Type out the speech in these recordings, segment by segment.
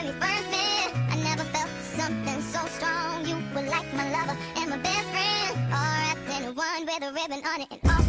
when we first met. I never felt something so strong. You were like my lover and my best friend. All wrapped in one with a ribbon on it.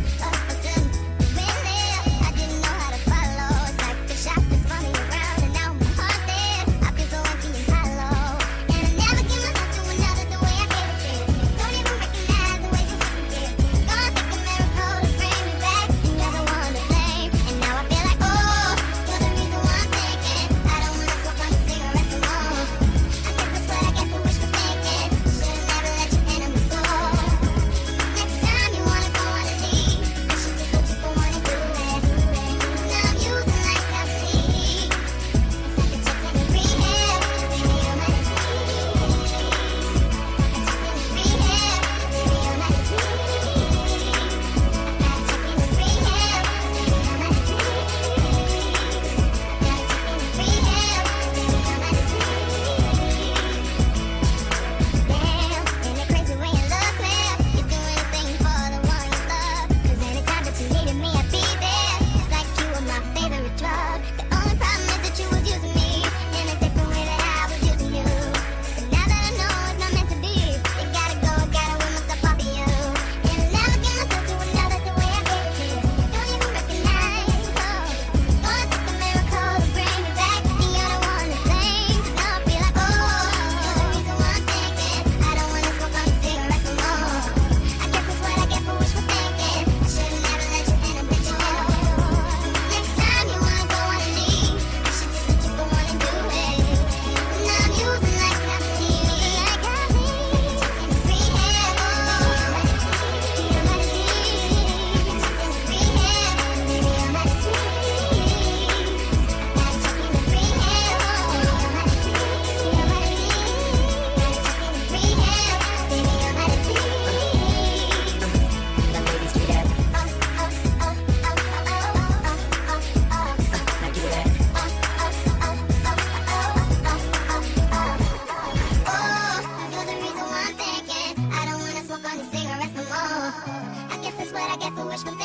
I get for wishing.